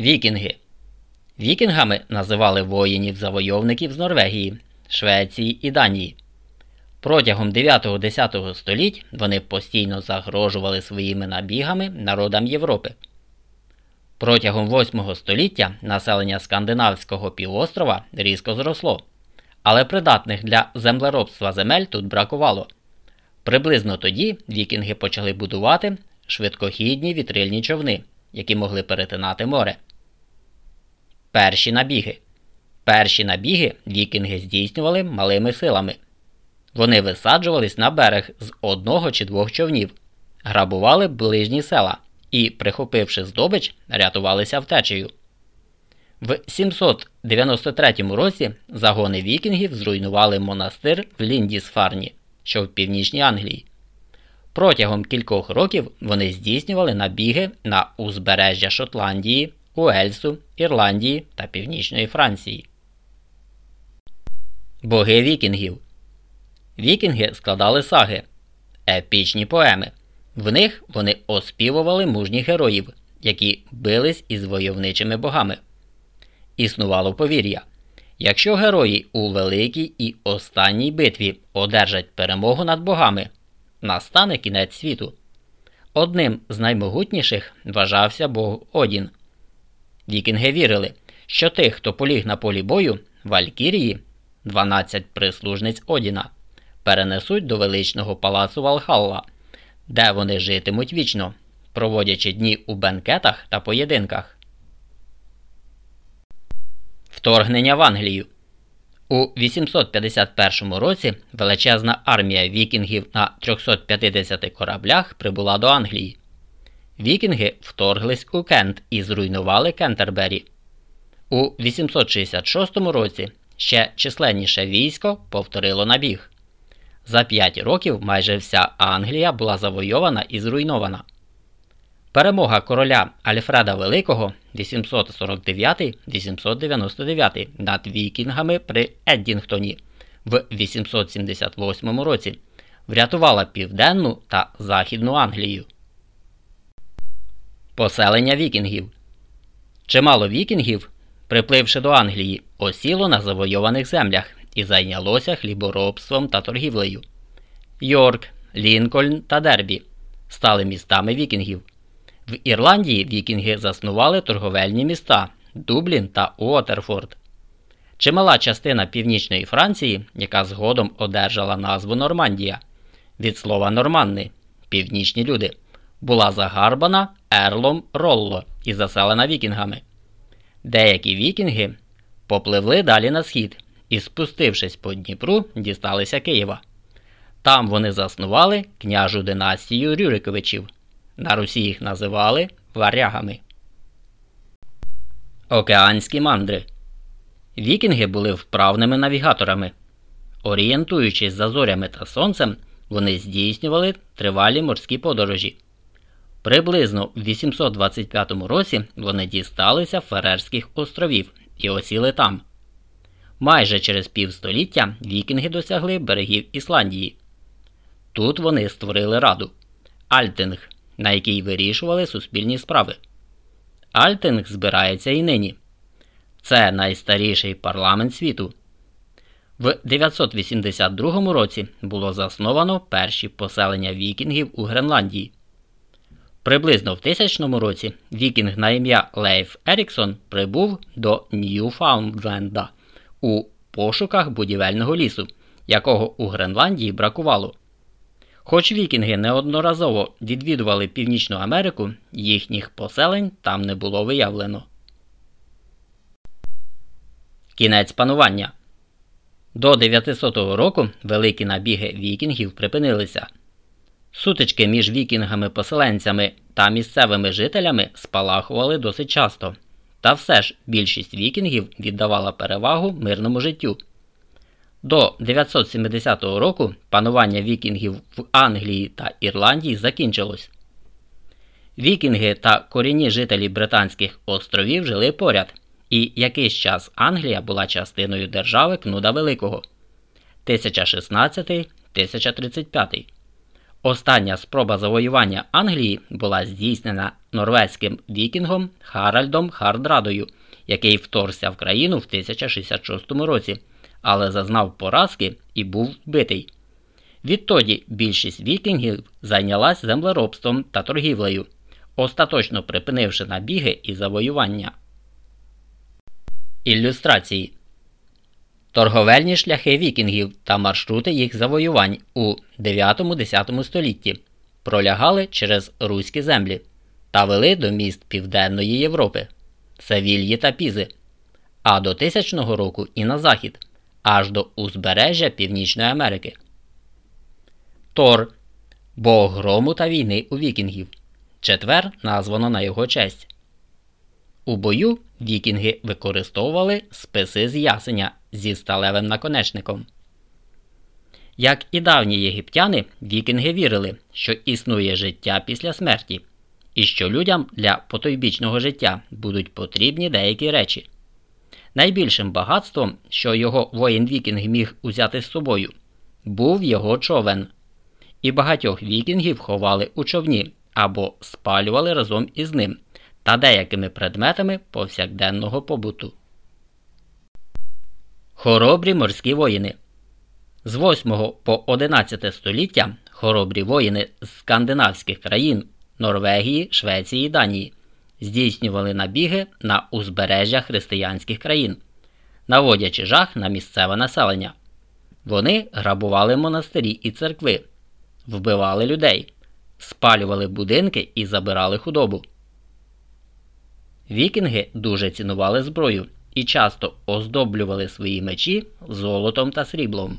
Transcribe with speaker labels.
Speaker 1: Вікінги. Вікінгами називали воїнів-завойовників з Норвегії, Швеції і Данії. Протягом 9-10 століть вони постійно загрожували своїми набігами народам Європи. Протягом 8 століття населення Скандинавського півострова різко зросло, але придатних для землеробства земель тут бракувало. Приблизно тоді вікінги почали будувати швидкохідні вітрильні човни, які могли перетинати море. Перші набіги. Перші набіги вікінги здійснювали малими силами. Вони висаджувались на берег з одного чи двох човнів, грабували ближні села і, прихопивши здобич, рятувалися втечею. В 793 році загони вікінгів зруйнували монастир в Ліндісфарні, що в північній Англії. Протягом кількох років вони здійснювали набіги на узбережжя Шотландії, Уельсу, Ірландії та Північної Франції. Боги вікінгів. Вікінги складали саги, епічні поеми. В них вони оспівували мужніх героїв, які бились із войовничими богами. Існувало повір'я. Якщо герої у великій і останній битві одержать перемогу над богами, настане кінець світу. Одним з наймогутніших вважався Бог Одін. Вікінги вірили, що тих, хто поліг на полі бою, Валькірії, 12 прислужниць Одіна, перенесуть до величного палацу Валхалла, де вони житимуть вічно, проводячи дні у бенкетах та поєдинках. Вторгнення в Англію. У 851 році величезна армія вікінгів на 350 кораблях прибула до Англії. Вікінги вторглись у Кент і зруйнували Кентербері. У 866 році ще численніше військо повторило набіг. За 5 років майже вся Англія була завойована і зруйнована. Перемога короля Альфреда Великого 849-899 над вікінгами при Еддінгтоні в 878 році врятувала Південну та Західну Англію. Поселення вікінгів. Чимало вікінгів, припливши до Англії, осіло на завойованих землях і зайнялося хліборобством та торгівлею. Йорк, Лінкольн та Дербі стали містами вікінгів. В Ірландії вікінги заснували торговельні міста Дублін та Уотерфорд. Чимала частина північної Франції, яка згодом одержала назву Нормандія від слова норманни північні люди, була загарбана Ерлом Ролло і заселена вікінгами. Деякі вікінги попливли далі на схід і, спустившись по Дніпру, дісталися Києва. Там вони заснували княжу династію Рюриковичів. На Русі їх називали варягами. Океанські мандри. Вікінги були вправними навігаторами. Орієнтуючись за зорями та сонцем, вони здійснювали тривалі морські подорожі. Приблизно в 825 році вони дісталися Ферерських островів і осіли там. Майже через півстоліття вікінги досягли берегів Ісландії. Тут вони створили раду Альтинг, на якій вирішували суспільні справи. Альтинг збирається і нині. Це найстаріший парламент світу. В 982 році було засновано перші поселення вікінгів у Гренландії. Приблизно в 1000 році вікінг на ім'я Лейф Еріксон прибув до Ньюфаундленда у пошуках будівельного лісу, якого у Гренландії бракувало. Хоч вікінги неодноразово відвідували Північну Америку, їхніх поселень там не було виявлено. Кінець панування до 900 року великі набіги вікінгів припинилися. Сутички між вікінгами-поселенцями та місцевими жителями спалахували досить часто, та все ж більшість вікінгів віддавала перевагу мирному життю. До 970 року панування вікінгів в Англії та Ірландії закінчилось. Вікінги та корінні жителі Британських островів жили поряд, і якийсь час Англія була частиною держави Кнуда Великого 1016-1035. Остання спроба завоювання Англії була здійснена норвезьким вікінгом Харальдом Хардрадою, який вторгся в країну в 1066 році, але зазнав поразки і був вбитий. Відтоді більшість вікінгів зайнялась землеробством та торгівлею, остаточно припинивши набіги і завоювання. Ілюстрації Торговельні шляхи вікінгів та маршрути їх завоювань у 9-10 столітті пролягали через руські землі та вели до міст Південної Європи, Севільї та Пізи, а до тисячного року і на захід, аж до узбережжя Північної Америки. Тор Бог грому та війни у вікінгів. Четвер названо на його честь. У бою вікінги використовували списи з ясеня зі сталевим наконечником. Як і давні єгиптяни, вікінги вірили, що існує життя після смерті, і що людям для потойбічного життя будуть потрібні деякі речі. Найбільшим багатством, що його воїн Вікінг міг узяти з собою, був його човен, і багатьох вікінгів ховали у човні або спалювали разом із ним та деякими предметами повсякденного побуту. Хоробрі морські воїни з 8 по 11 століття хоробрі воїни з скандинавських країн Норвегії, Швеції і Данії здійснювали набіги на узбережжя християнських країн, наводячи жах на місцеве населення. Вони грабували монастирі і церкви, вбивали людей, спалювали будинки і забирали худобу. Вікінги дуже цінували зброю і часто оздоблювали свої мечі золотом та сріблом.